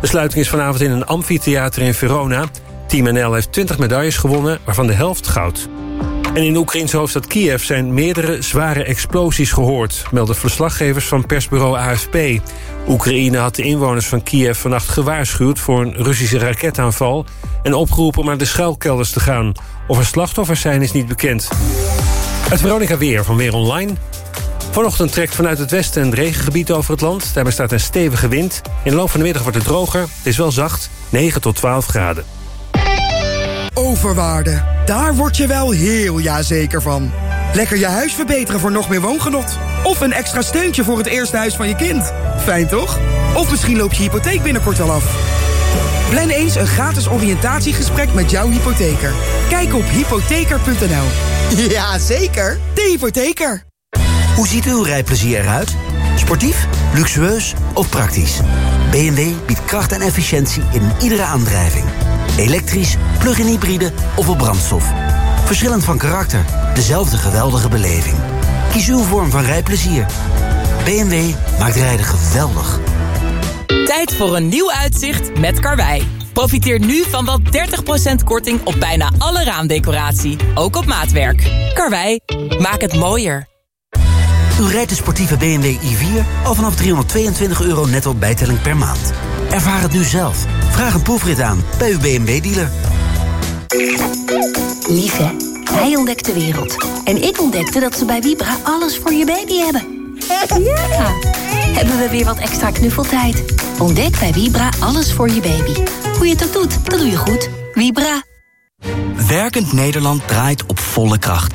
De sluiting is vanavond in een amfitheater in Verona. Team NL heeft 20 medailles gewonnen, waarvan de helft goud. En in de hoofdstad Kiev zijn meerdere zware explosies gehoord... melden verslaggevers van persbureau AFP. Oekraïne had de inwoners van Kiev vannacht gewaarschuwd... voor een Russische raketaanval... en opgeroepen om naar de schuilkelders te gaan. Of er slachtoffers zijn is niet bekend. Het Veronica Weer van Weer Online. Vanochtend trekt vanuit het westen een regengebied over het land. Daarbij staat een stevige wind. In de loop van de middag wordt het droger. Het is wel zacht, 9 tot 12 graden. Overwaarde. Daar word je wel heel jazeker van. Lekker je huis verbeteren voor nog meer woongenot. Of een extra steuntje voor het eerste huis van je kind. Fijn toch? Of misschien loopt je hypotheek binnenkort al af. Plan eens een gratis oriëntatiegesprek met jouw hypotheker. Kijk op hypotheker.nl. Ja, zeker. De hypotheker. Hoe ziet uw rijplezier eruit? Sportief, luxueus of praktisch? BMW biedt kracht en efficiëntie in iedere aandrijving. Elektrisch, plug-in hybride of op brandstof. Verschillend van karakter, dezelfde geweldige beleving. Kies uw vorm van rijplezier. BMW maakt rijden geweldig. Tijd voor een nieuw uitzicht met Karwei. Profiteer nu van wel 30% korting op bijna alle raamdecoratie, ook op maatwerk. Karwei, maak het mooier. U rijdt de sportieve BMW i4 al vanaf 322 euro netto bijtelling per maand. Ervaar het nu zelf. Vraag een proefrit aan bij uw BMW-dealer. Lieve, hij ontdekt de wereld. En ik ontdekte dat ze bij Vibra alles voor je baby hebben. Ja! Hebben we weer wat extra knuffeltijd? Ontdek bij Vibra alles voor je baby. Hoe je het ook doet, dat doe je goed. Vibra. Werkend Nederland draait op volle kracht.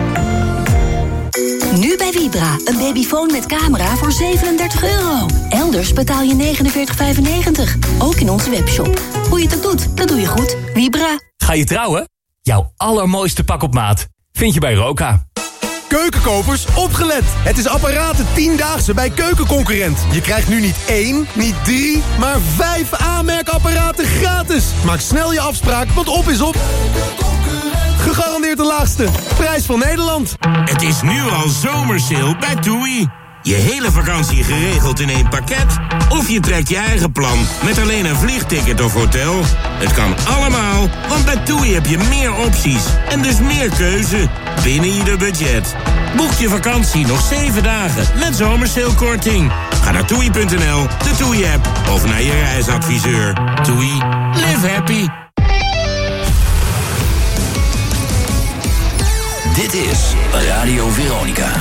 Bij Vibra. Een babyfoon met camera voor 37 euro. Elders betaal je 49,95. Ook in onze webshop. Hoe je het ook doet, dat doe je goed. Vibra. Ga je trouwen? Jouw allermooiste pak op maat vind je bij Roka. Keukenkopers, opgelet! Het is apparaten 10-daagse bij Keukenconcurrent. Je krijgt nu niet één, niet drie, maar vijf aanmerkapparaten gratis. Maak snel je afspraak, want op is op. Gegarandeerd de laagste. Prijs van Nederland. Het is nu al zomersale bij TUI. Je hele vakantie geregeld in één pakket? Of je trekt je eigen plan met alleen een vliegticket of hotel? Het kan allemaal, want bij TUI heb je meer opties en dus meer keuze binnen ieder budget. Boek je vakantie nog 7 dagen met zomersailkorting. Ga naar toei.nl, de TUI-app of naar je reisadviseur. TUI, live happy. Dit is Radio Veronica.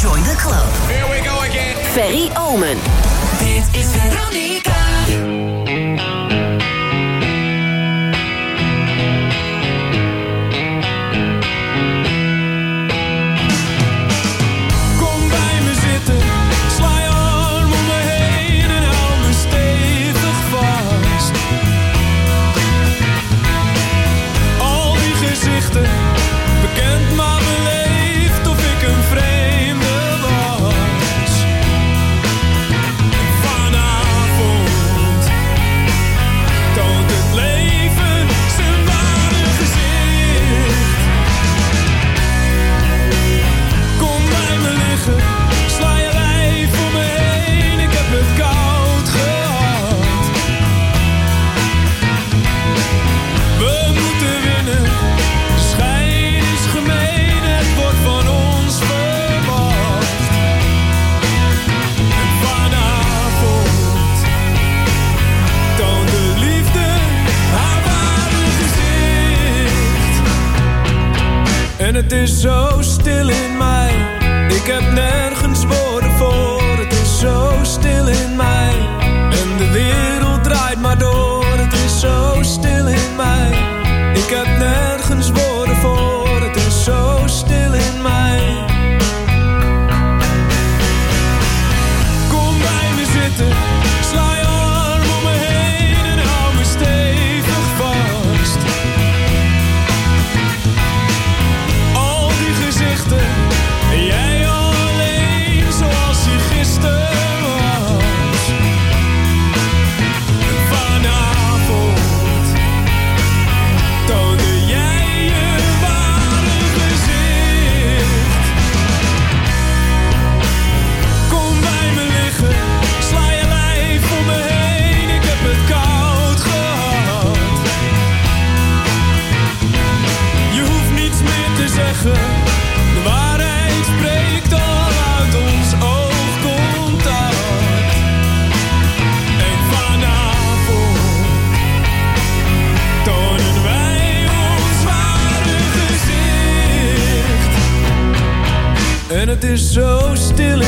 Join the club. Here we go again. Ferry Omen. Dit is Veronica. Het is zo stil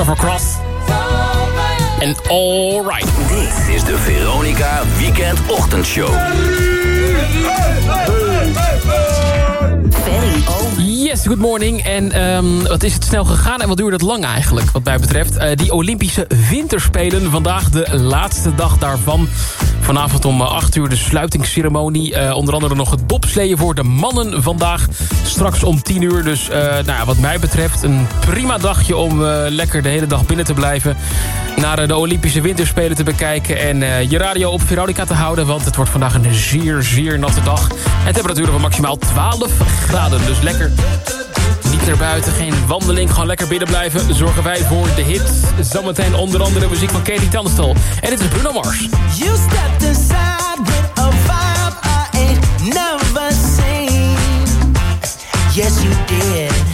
Christopher Cross. En alright. Dit is de Veronica Weekend Ochtendshow. Yes, good morning. En um, wat is het snel gegaan en wat duurde het lang eigenlijk, wat mij betreft. Uh, die Olympische Winterspelen, vandaag de laatste dag daarvan. Vanavond om 8 uur de sluitingsceremonie. Uh, onder andere nog het bobsleeën voor de mannen vandaag. Straks om 10 uur. Dus uh, nou wat mij betreft een prima dagje om lekker de hele dag binnen te blijven. Naar de Olympische Winterspelen te bekijken. En je radio op Veronica te houden. Want het wordt vandaag een zeer, zeer natte dag. En temperaturen van maximaal 12 graden. Dus lekker niet buiten, geen wandeling, gewoon lekker binnen blijven. Zorgen wij voor de hit. Zometeen onder andere muziek van Katie Tunstall. En dit is Bruno Mars. You stepped inside with a vibe I ain't never seen. Yes, you did.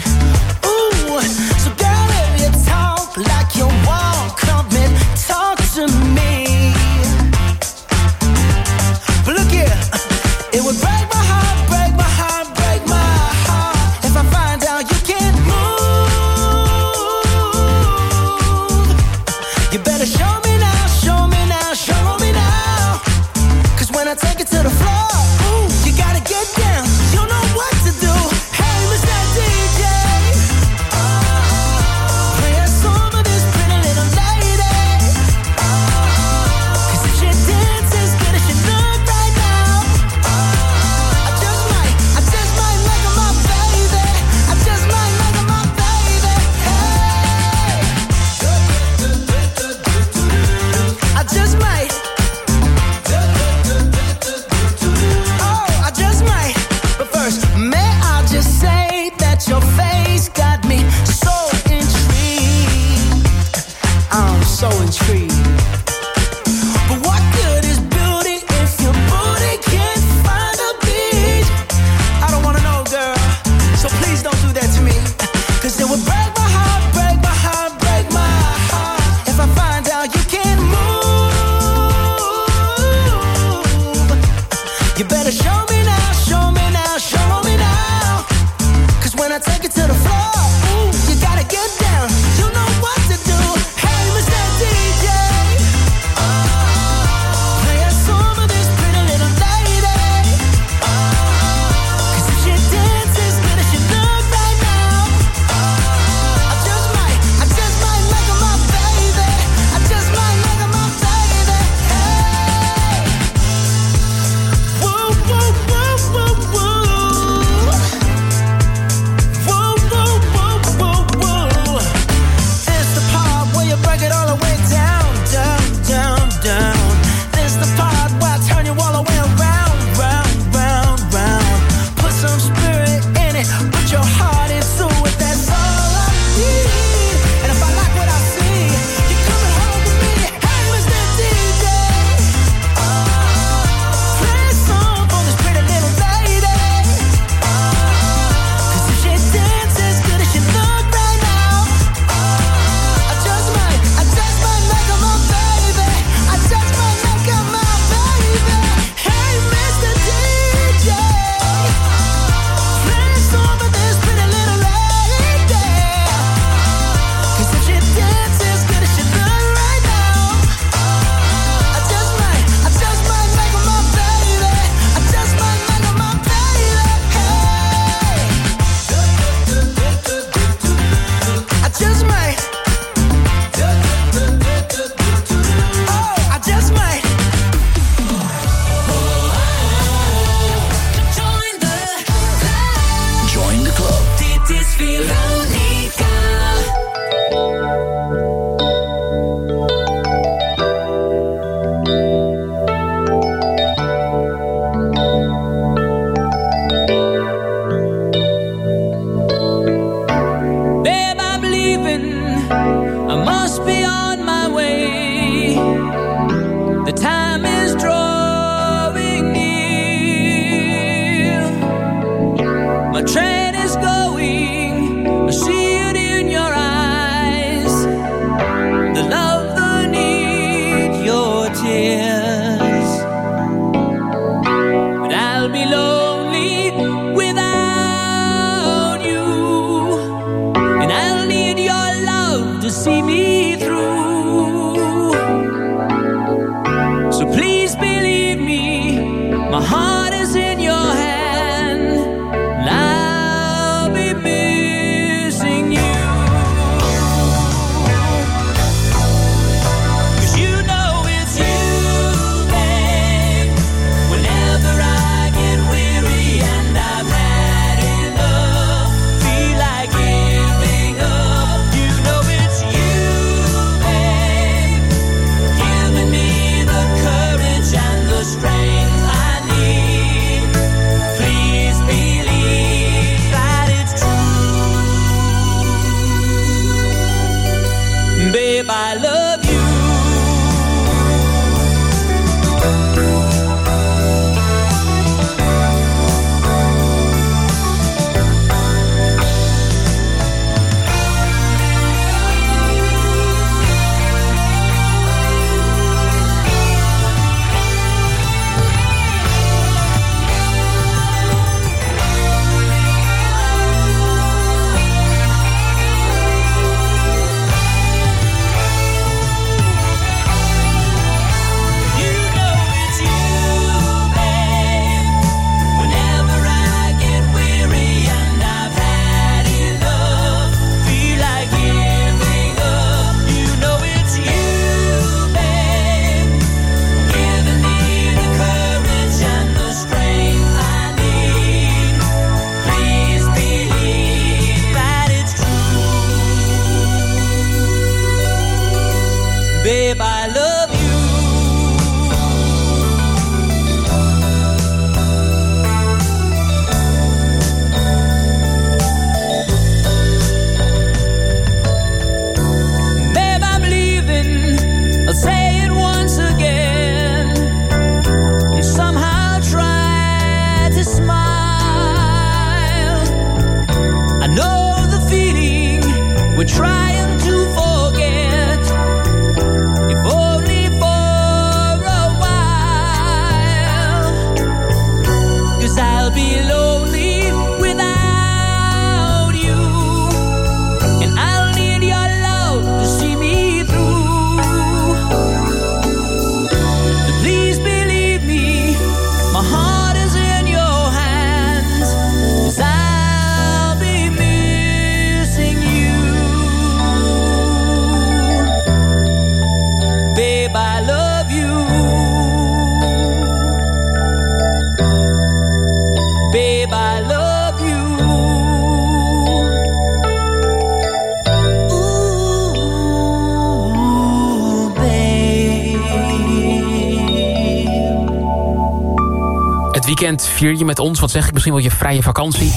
Vier je met ons, wat zeg ik misschien wel je vrije vakantie.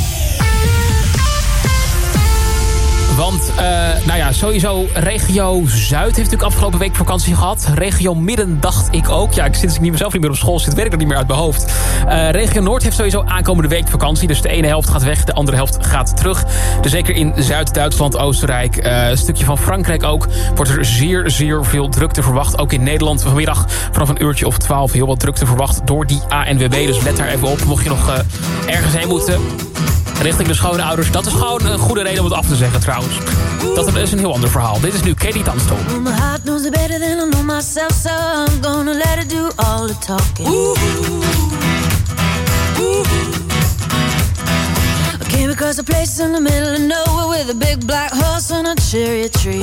Want, eh, nou ja, sowieso regio Zuid heeft natuurlijk afgelopen week vakantie gehad. Regio Midden dacht ik ook. Ja, sinds ik niet mezelf niet meer op school zit, weet ik dat niet meer uit mijn hoofd. Eh, regio Noord heeft sowieso aankomende week vakantie. Dus de ene helft gaat weg, de andere helft gaat terug. Dus zeker in Zuid-Duitsland, Oostenrijk, eh, een stukje van Frankrijk ook... wordt er zeer, zeer veel drukte verwacht. Ook in Nederland vanmiddag vanaf een uurtje of twaalf... heel wat drukte verwacht door die ANWB. Dus let daar even op, mocht je nog ergens heen moeten richting de schoonouders. Dat is gewoon een goede reden om het af te zeggen trouwens. Dat is een heel ander verhaal. Dit is nu Katie. I came across a place in the middle of nowhere with a big black horse and a cherry tree.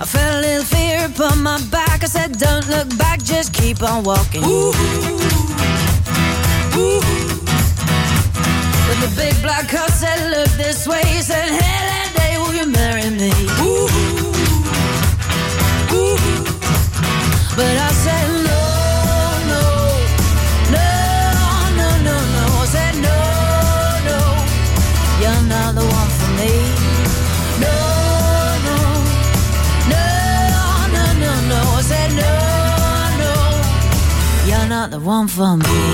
I felt a little fear upon my back. I said, Don't look back, just keep on walking. But the big black horse said, Look this way. He said, that day, will you marry me? Ooh, ooh, But I said, No, no, no, no, no, no. I said, No, no, you're not the one for me. No, no, no, no, no, no. Said, No, no, you're not the one for me.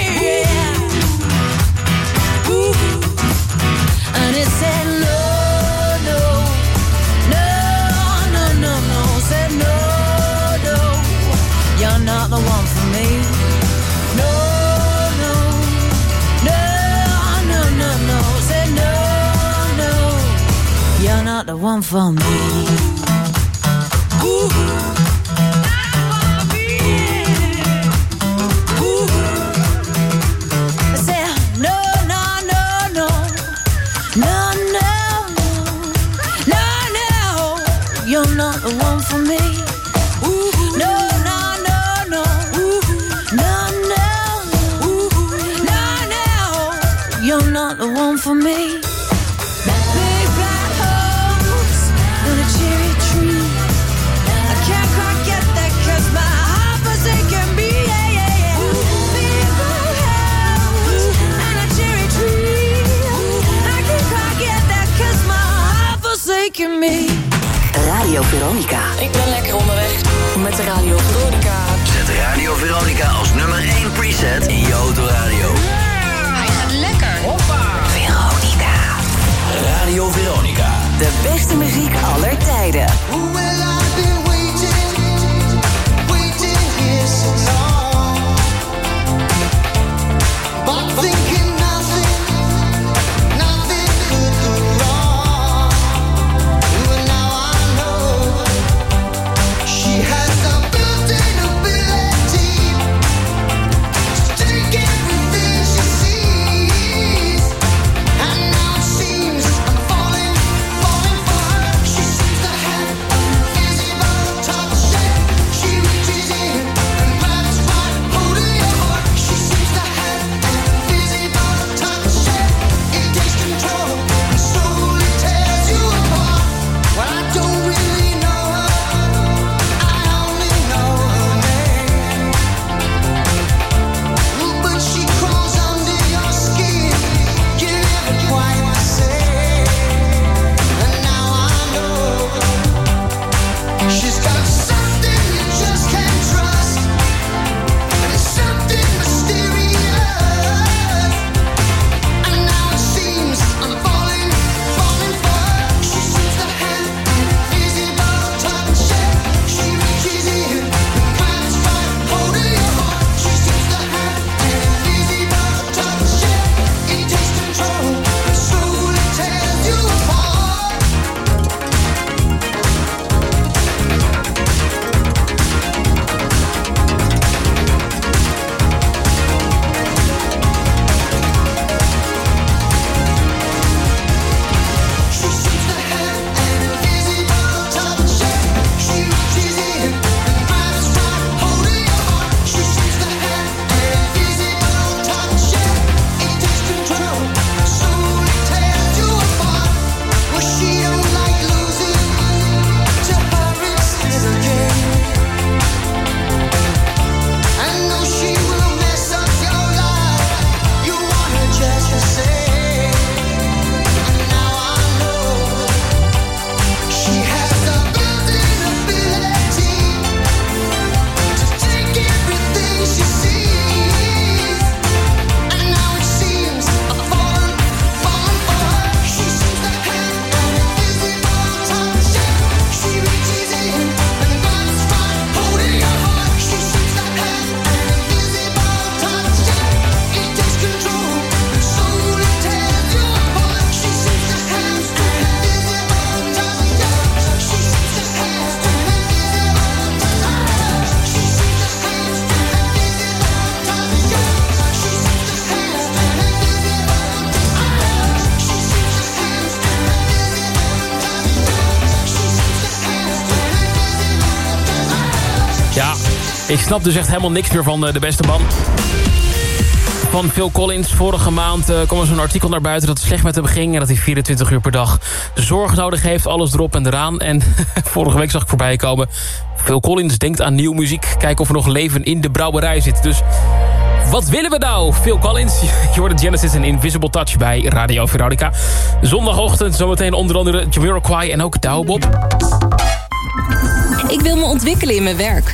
the one for me. snap dus echt helemaal niks meer van eh, de beste man. Van Phil Collins. Vorige maand eh, kwam er zo'n artikel naar buiten dat het slecht met hem ging... en dat hij 24 uur per dag zorg nodig heeft, alles erop en eraan. En vorige week zag ik voorbij komen... Phil Collins denkt aan nieuwe muziek. Kijken of er nog leven in de brouwerij zit. Dus wat willen we nou? Phil Collins, je hoorde Genesis en Invisible Touch bij Radio Veronica. Zondagochtend zometeen onder andere Jamiroquai en ook Daubop. Ik wil me ontwikkelen in mijn werk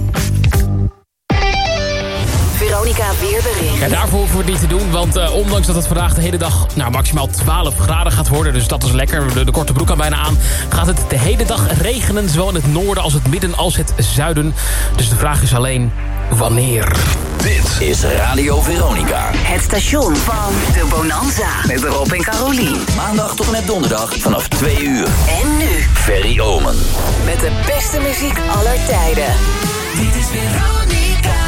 Weerbericht. Ja, daarvoor hoeven we het niet te doen, want eh, ondanks dat het vandaag de hele dag nou, maximaal 12 graden gaat worden, dus dat is lekker, de, de korte broek al bijna aan, gaat het de hele dag regenen, zowel in het noorden als het midden als het zuiden. Dus de vraag is alleen, wanneer? Dit is Radio Veronica. Het station van de Bonanza. Met Rob en Carolien. Maandag tot en met donderdag vanaf 2 uur. En nu. Ferry Omen. Met de beste muziek aller tijden. Dit is Veronica.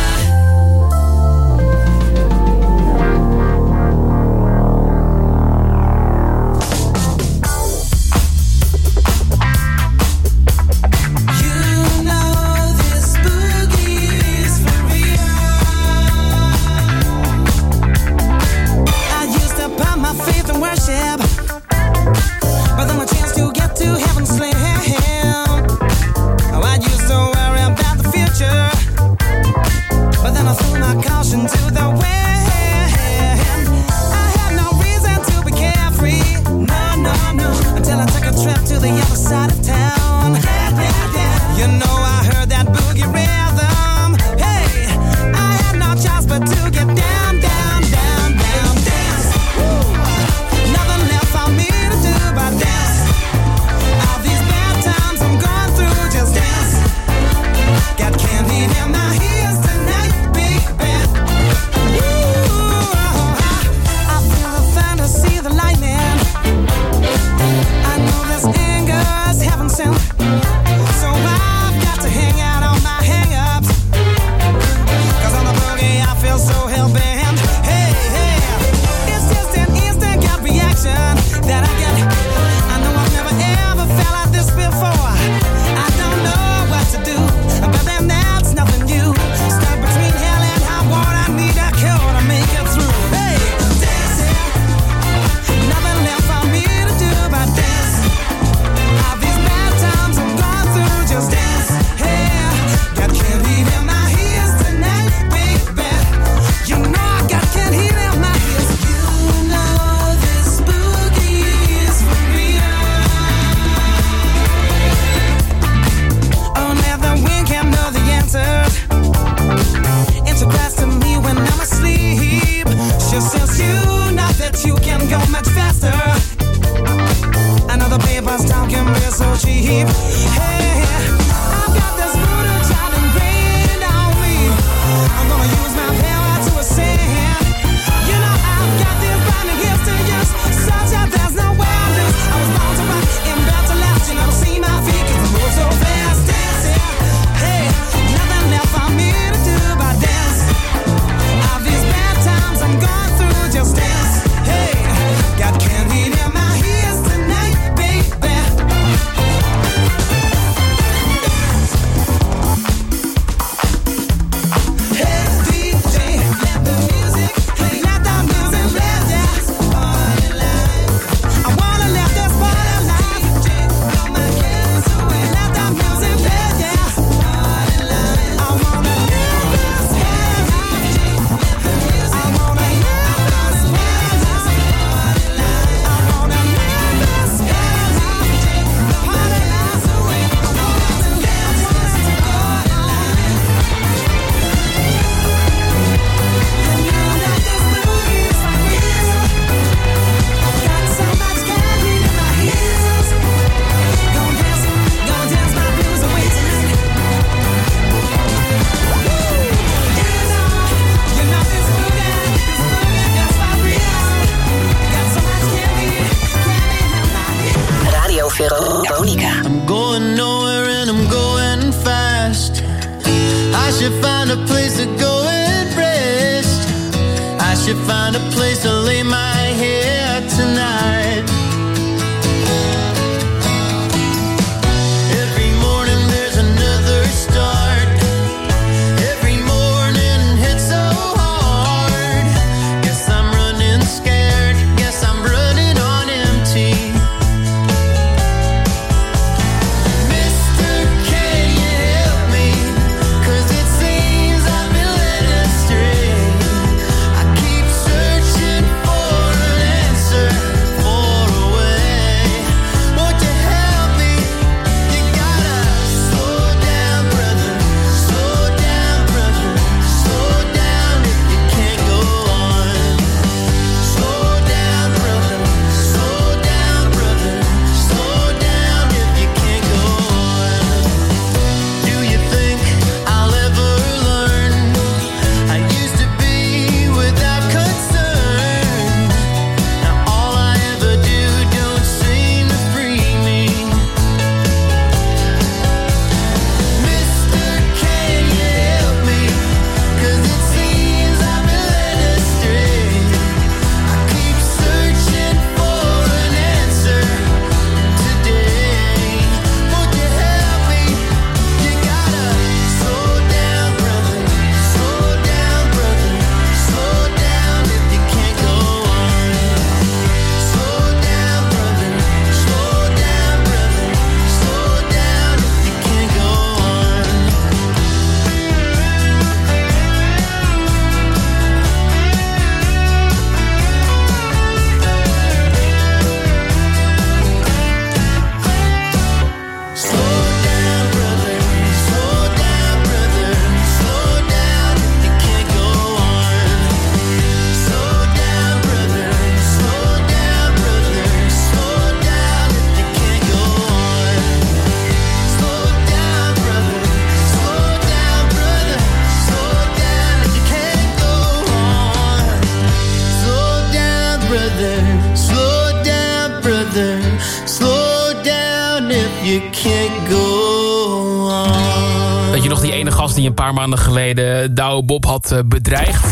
maanden geleden Douwe Bob had eh, bedreigd.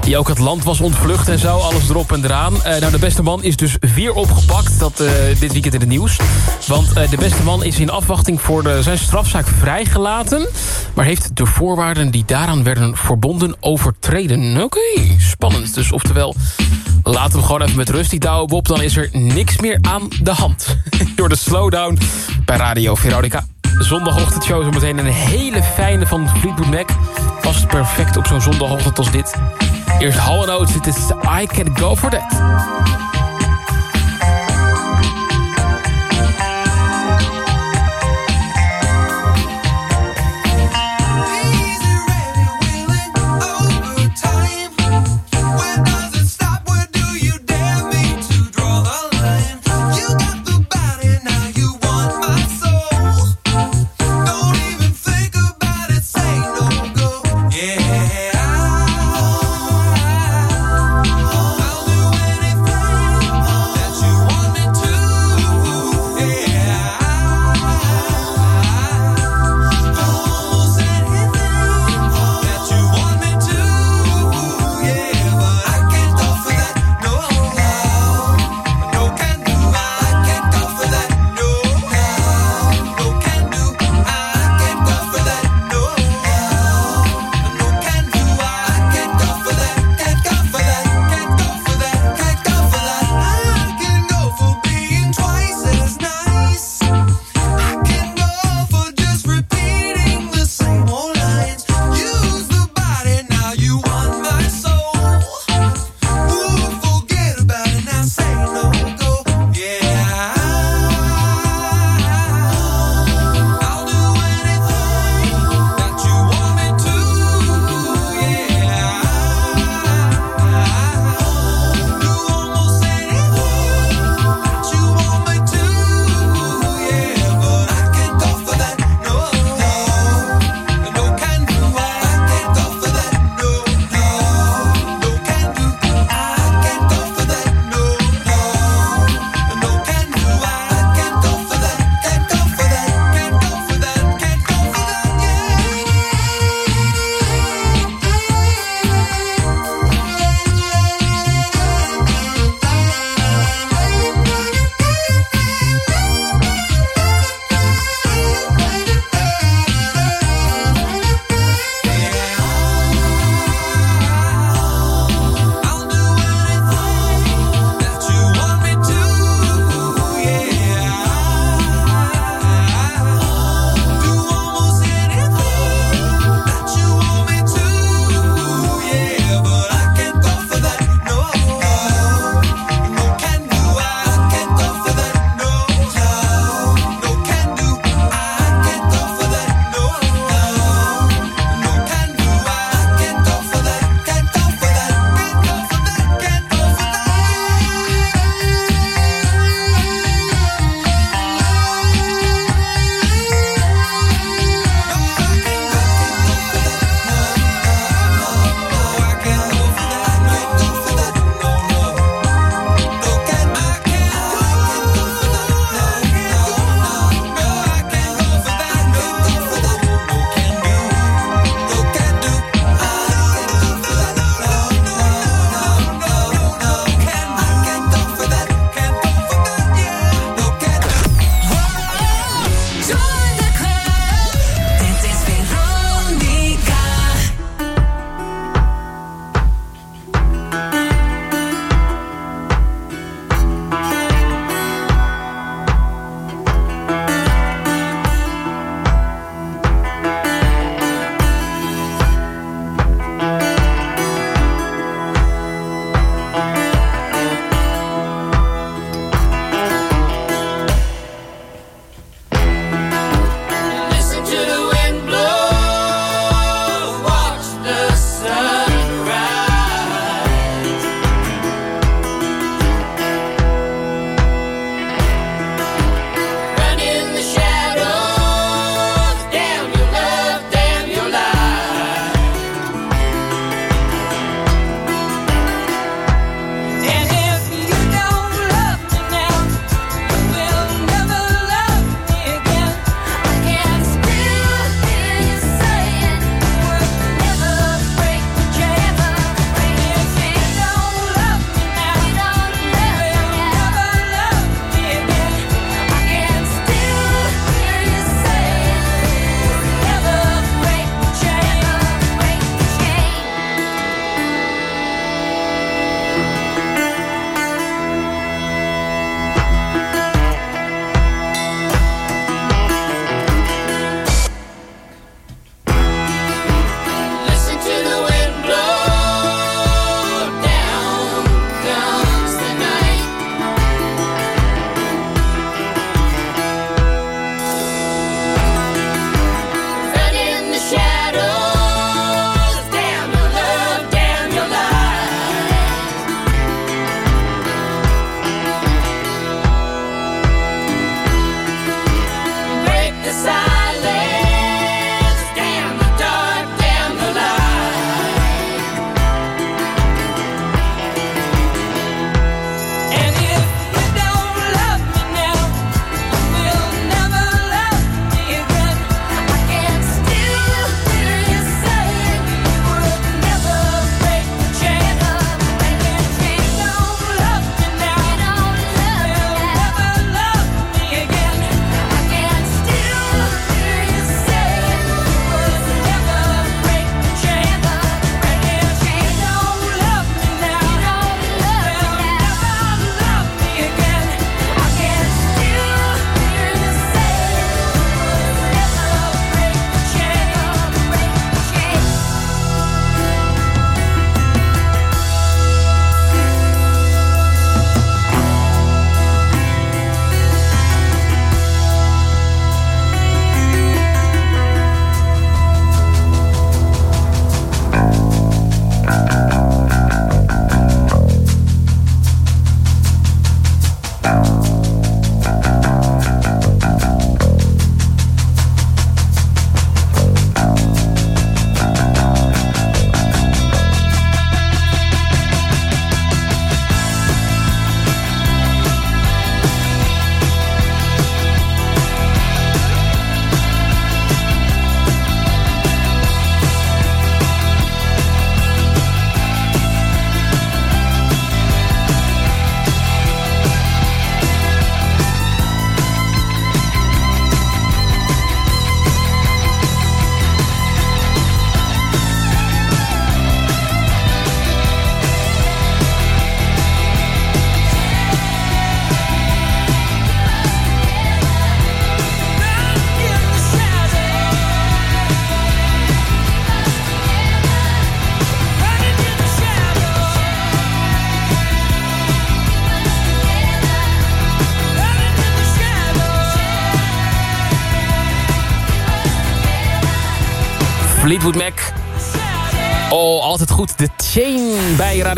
Die ook het land was ontvlucht en zo, alles erop en eraan. Eh, nou, de beste man is dus weer opgepakt, dat eh, dit weekend in het nieuws. Want de beste man is in afwachting voor de, zijn strafzaak vrijgelaten... maar heeft de voorwaarden die daaraan werden verbonden overtreden. Oké, spannend. Dus oftewel, laten we gewoon even met rust, die douwe Bob... dan is er niks meer aan de hand. Door de slowdown bij Radio Veronica zondagochtendshow. Zometeen een hele fijne van Fleetwood Mac. Past perfect op zo'n zondagochtend als dit. Eerst Hall Oates, dit is I Can Go For That.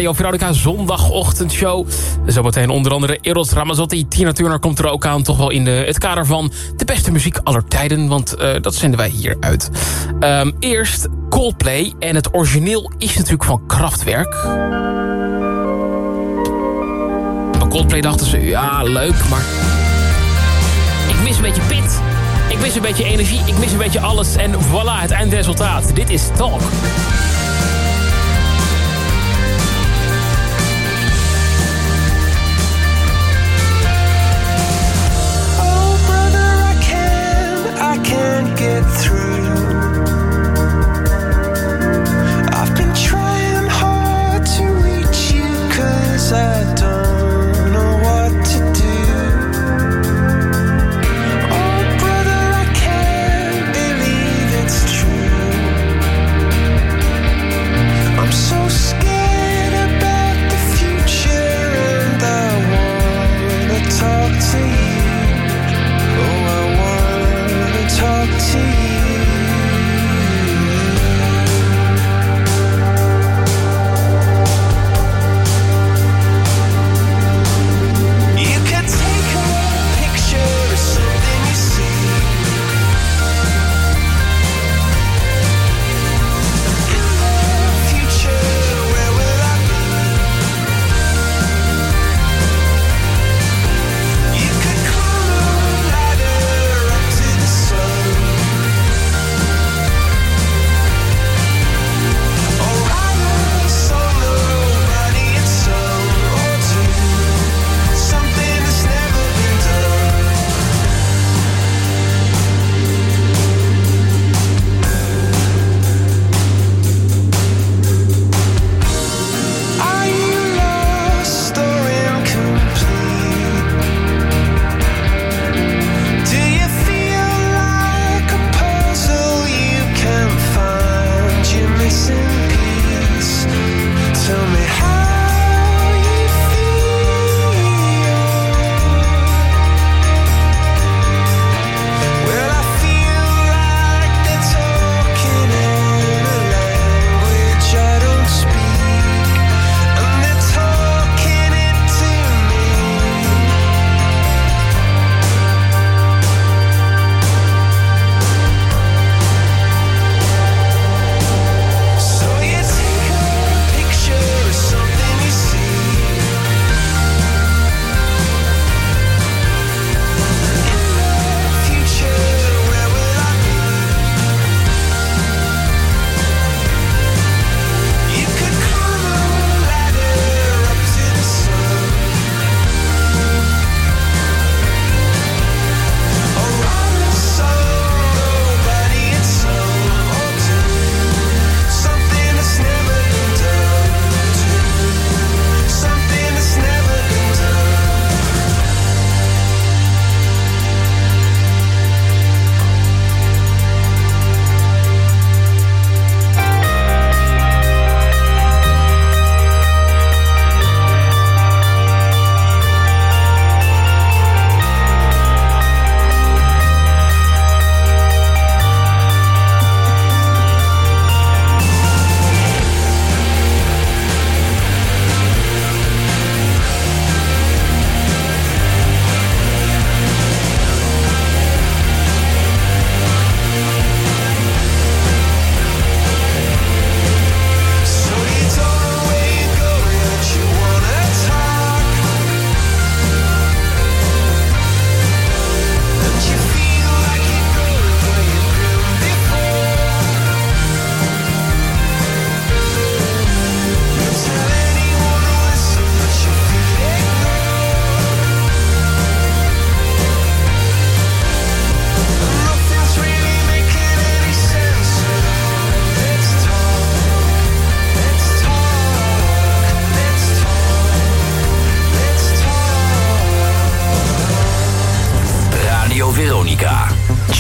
Radio Veronica zondagochtendshow. Zometeen onder andere Eros Ramazotti, Tina Turner komt er ook aan. Toch wel in de, het kader van de beste muziek aller tijden. Want eh, dat zenden wij hier uit. Um, eerst Coldplay. En het origineel is natuurlijk van Kraftwerk. Bij Coldplay dachten ze, ja leuk, maar... Ik mis een beetje pit. Ik mis een beetje energie. Ik mis een beetje alles. En voilà, het eindresultaat. Dit is Talk.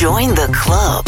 Join the club.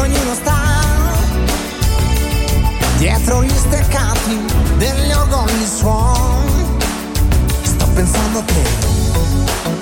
che ognuno sta. Dietro gli steccati degli ogoni suon. Sto pensando a te.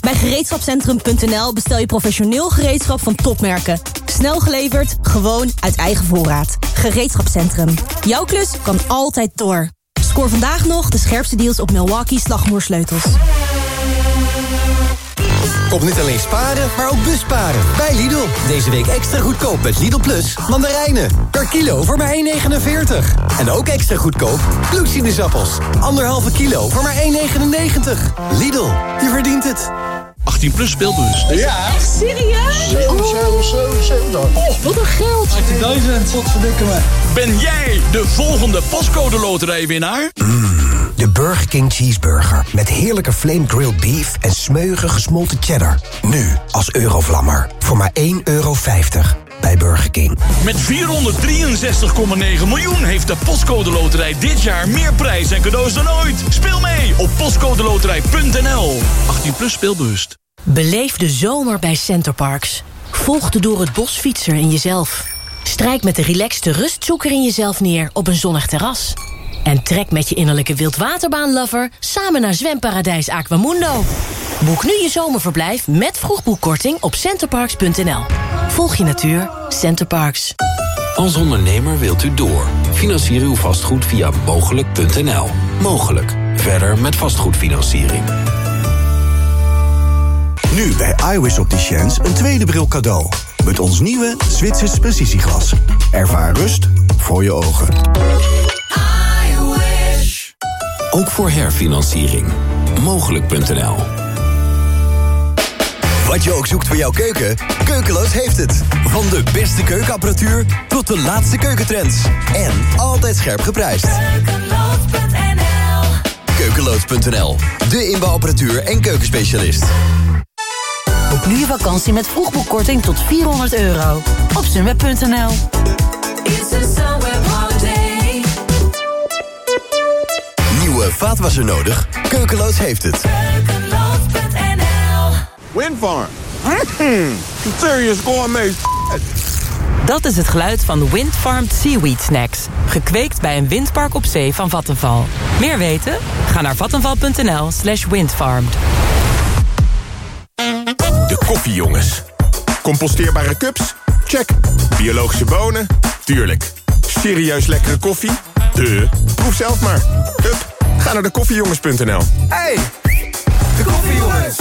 Bij gereedschapcentrum.nl bestel je professioneel gereedschap van topmerken. Snel geleverd, gewoon uit eigen voorraad. Gereedschapcentrum. Jouw klus kan altijd door. Scoor vandaag nog de scherpste deals op Milwaukee slagmoersleutels. Kom niet alleen sparen, maar ook busparen. Bij Lidl. Deze week extra goedkoop met Lidl Plus mandarijnen. Per kilo voor maar 1,49. En ook extra goedkoop bloedsinusappels. Anderhalve kilo voor maar 1,99. Lidl, je verdient het. 18 plus speelbus. Ja. Echt serieus? 7, 7, 7, 7. Oh, wat een geld. 18.000, wat verdikken me. Ben jij de volgende pascode loterijwinnaar? De Burger King Cheeseburger. Met heerlijke flame grilled beef en smeuige gesmolten cheddar. Nu als Eurovlammer. Voor maar 1,50 euro bij Burger King. Met 463,9 miljoen heeft de Postcode Loterij dit jaar meer prijs en cadeaus dan ooit. Speel mee op postcodeloterij.nl. 18 plus speelbewust. Beleef de zomer bij Centerparks. Volg de door het bos fietser in jezelf. Strijk met de relaxte rustzoeker in jezelf neer op een zonnig terras. En trek met je innerlijke wildwaterbaanlover samen naar zwemparadijs Aquamundo. Boek nu je zomerverblijf met vroegboekkorting op centerparks.nl. Volg je natuur, Centerparks. Als ondernemer wilt u door. Financier uw vastgoed via mogelijk.nl. Mogelijk. Verder met vastgoedfinanciering. Nu bij iWis Opticians een tweede bril cadeau. Met ons nieuwe Zwitsers precisieglas. Ervaar rust voor je ogen. Ook voor herfinanciering. Mogelijk.nl. Wat je ook zoekt voor jouw keuken, Keukeloos heeft het. Van de beste keukenapparatuur tot de laatste keukentrends. En altijd scherp geprijsd. Keukeloos.nl, de inbouwapparatuur en keukenspecialist. Boek nu je vakantie met vroegboekkorting tot 400 euro. Op sunweb.nl. Nieuwe vaatwasser nodig? Keukeloos heeft het. Windfarm. Mm, serious gourmet. Dat is het geluid van de Windfarmed Seaweed Snacks. Gekweekt bij een windpark op zee van Vattenval. Meer weten? Ga naar vattenval.nl slash windfarmed. De koffiejongens. Composteerbare cups? Check. Biologische bonen? Tuurlijk. Serieus lekkere koffie? De. Proef zelf maar. Hup, ga naar de koffiejongens.nl. Hey, de koffiejongens.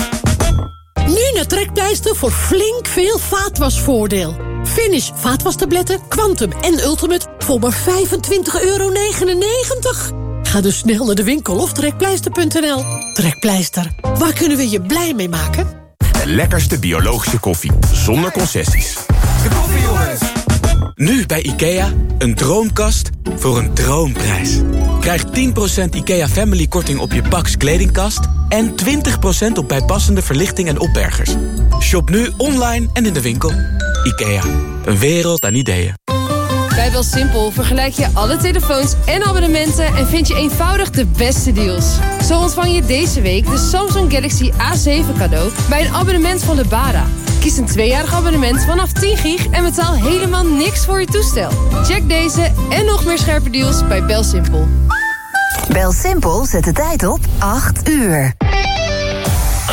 Nu naar Trekpleister voor flink veel vaatwasvoordeel. Finish vaatwastabletten, Quantum en Ultimate voor maar 25,99 euro. Ga dus snel naar de winkel of trekpleister.nl. Trekpleister, waar kunnen we je blij mee maken? De lekkerste biologische koffie. Zonder concessies. De koffiejongens. Nu bij IKEA, een droomkast voor een droomprijs. Krijg 10% IKEA Family korting op je Pax kledingkast... en 20% op bijpassende verlichting en opbergers. Shop nu online en in de winkel. IKEA, een wereld aan ideeën. Bij BelSimpel vergelijk je alle telefoons en abonnementen... en vind je eenvoudig de beste deals. Zo ontvang je deze week de Samsung Galaxy A7 cadeau... bij een abonnement van Lebara. Kies een tweejarig abonnement vanaf 10 gig... en betaal helemaal niks voor je toestel. Check deze en nog meer scherpe deals bij BelSimpel. BelSimpel zet de tijd op 8 uur.